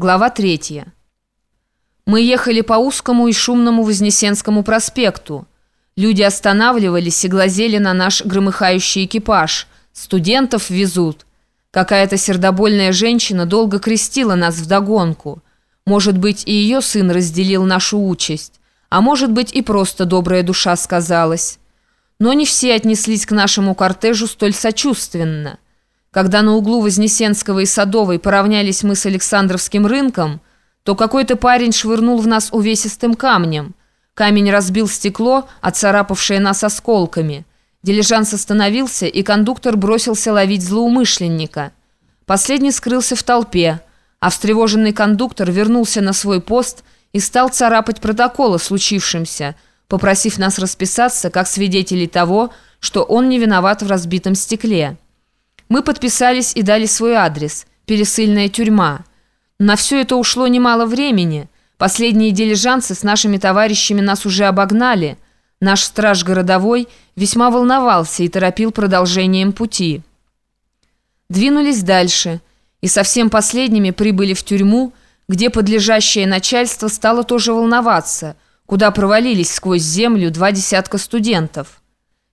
Глава 3. Мы ехали по узкому и шумному Вознесенскому проспекту. Люди останавливались и глазели на наш громыхающий экипаж. Студентов везут. Какая-то сердобольная женщина долго крестила нас вдогонку. Может быть, и ее сын разделил нашу участь. А может быть, и просто добрая душа сказалась. Но не все отнеслись к нашему кортежу столь сочувственно. Когда на углу Вознесенского и Садовой поравнялись мы с Александровским рынком, то какой-то парень швырнул в нас увесистым камнем. Камень разбил стекло, отцарапавшее нас осколками. Дилижанс остановился, и кондуктор бросился ловить злоумышленника. Последний скрылся в толпе, а встревоженный кондуктор вернулся на свой пост и стал царапать протокол о случившемся, попросив нас расписаться как свидетелей того, что он не виноват в разбитом стекле. Мы подписались и дали свой адрес – пересыльная тюрьма. На все это ушло немало времени. Последние дилижансы с нашими товарищами нас уже обогнали. Наш страж городовой весьма волновался и торопил продолжением пути. Двинулись дальше, и совсем последними прибыли в тюрьму, где подлежащее начальство стало тоже волноваться, куда провалились сквозь землю два десятка студентов.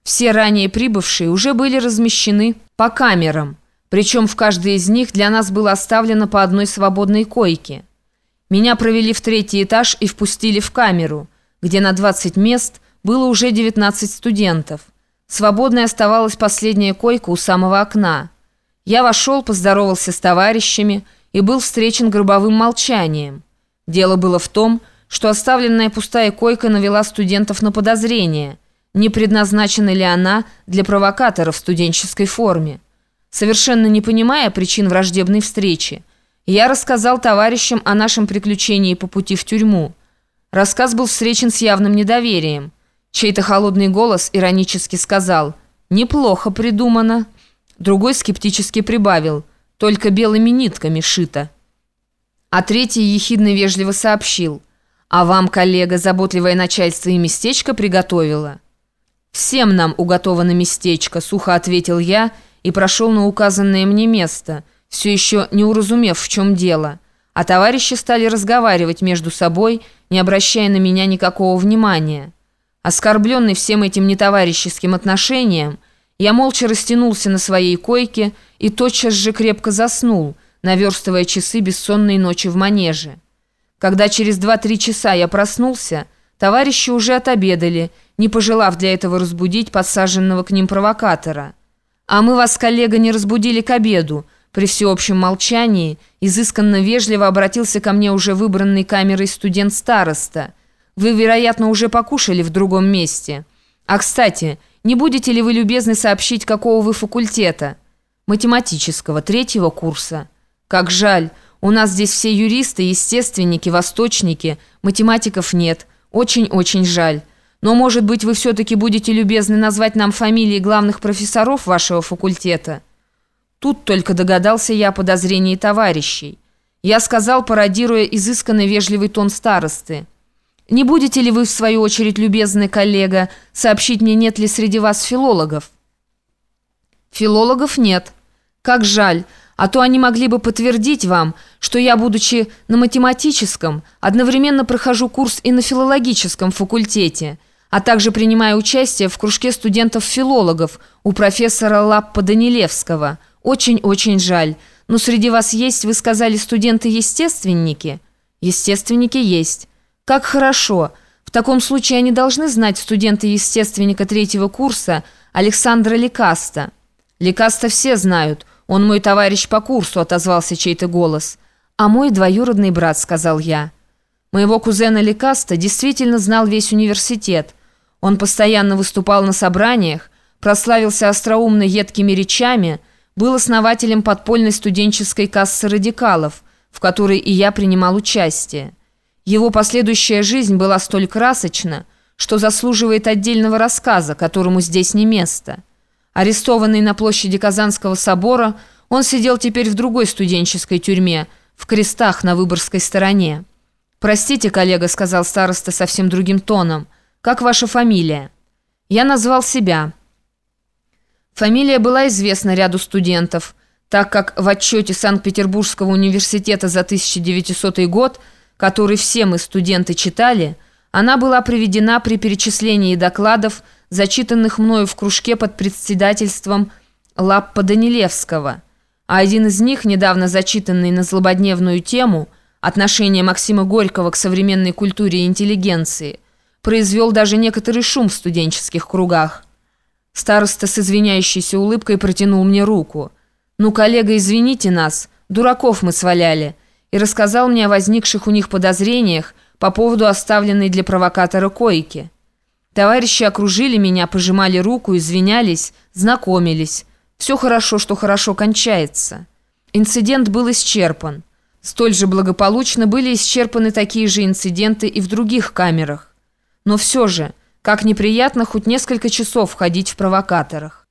Все ранее прибывшие уже были размещены по камерам, причем в каждой из них для нас было оставлено по одной свободной койке. Меня провели в третий этаж и впустили в камеру, где на 20 мест было уже 19 студентов. Свободной оставалась последняя койка у самого окна. Я вошел, поздоровался с товарищами и был встречен гробовым молчанием. Дело было в том, что оставленная пустая койка навела студентов на подозрение – не предназначена ли она для провокатора в студенческой форме. Совершенно не понимая причин враждебной встречи, я рассказал товарищам о нашем приключении по пути в тюрьму. Рассказ был встречен с явным недоверием. Чей-то холодный голос иронически сказал «Неплохо придумано». Другой скептически прибавил «Только белыми нитками шито». А третий ехидно вежливо сообщил «А вам, коллега, заботливое начальство и местечко приготовило». «Всем нам уготовано местечко», — сухо ответил я и прошел на указанное мне место, все еще не уразумев, в чем дело. А товарищи стали разговаривать между собой, не обращая на меня никакого внимания. Оскорбленный всем этим нетоварищеским отношением, я молча растянулся на своей койке и тотчас же крепко заснул, наверстывая часы бессонной ночи в манеже. Когда через два-три часа я проснулся, товарищи уже отобедали — не пожелав для этого разбудить подсаженного к ним провокатора. «А мы вас, коллега, не разбудили к обеду», при всеобщем молчании изысканно вежливо обратился ко мне уже выбранный камерой студент-староста. «Вы, вероятно, уже покушали в другом месте. А, кстати, не будете ли вы любезны сообщить, какого вы факультета?» «Математического, третьего курса». «Как жаль, у нас здесь все юристы, естественники, восточники, математиков нет. Очень-очень жаль». Но, может быть, вы все-таки будете любезны назвать нам фамилии главных профессоров вашего факультета?» Тут только догадался я о подозрении товарищей. Я сказал, пародируя изысканно вежливый тон старосты. «Не будете ли вы, в свою очередь, любезный коллега, сообщить мне, нет ли среди вас филологов?» «Филологов нет. Как жаль, а то они могли бы подтвердить вам, что я, будучи на математическом, одновременно прохожу курс и на филологическом факультете» а также принимая участие в кружке студентов-филологов у профессора Лаппа Данилевского. Очень-очень жаль. Но среди вас есть, вы сказали, студенты-естественники? Естественники есть. Как хорошо. В таком случае они должны знать студенты-естественника третьего курса Александра Лекаста. Лекаста все знают. Он мой товарищ по курсу, отозвался чей-то голос. А мой двоюродный брат, сказал я. Моего кузена Лекаста действительно знал весь университет – он постоянно выступал на собраниях, прославился остроумно едкими речами, был основателем подпольной студенческой кассы радикалов, в которой и я принимал участие. Его последующая жизнь была столь красочна, что заслуживает отдельного рассказа, которому здесь не место. Арестованный на площади Казанского собора, он сидел теперь в другой студенческой тюрьме, в крестах на Выборгской стороне. «Простите, коллега», — сказал староста совсем другим тоном, — «Как ваша фамилия?» Я назвал себя. Фамилия была известна ряду студентов. так как в отчете Санкт-Петербургского университета за 1900 год, который все мы, студенты, читали, она была приведена при перечислении докладов, зачитанных мною в кружке под председательством Лаппа Данилевского, а один из них, недавно зачитанный на злободневную тему «Отношение Максима Горького к современной культуре и интеллигенции», произвел даже некоторый шум в студенческих кругах. Староста с извиняющейся улыбкой протянул мне руку. «Ну, коллега, извините нас, дураков мы сваляли», и рассказал мне о возникших у них подозрениях по поводу оставленной для провокатора койки. Товарищи окружили меня, пожимали руку, извинялись, знакомились. Все хорошо, что хорошо кончается. Инцидент был исчерпан. Столь же благополучно были исчерпаны такие же инциденты и в других камерах. Но все же, как неприятно хоть несколько часов ходить в провокаторах.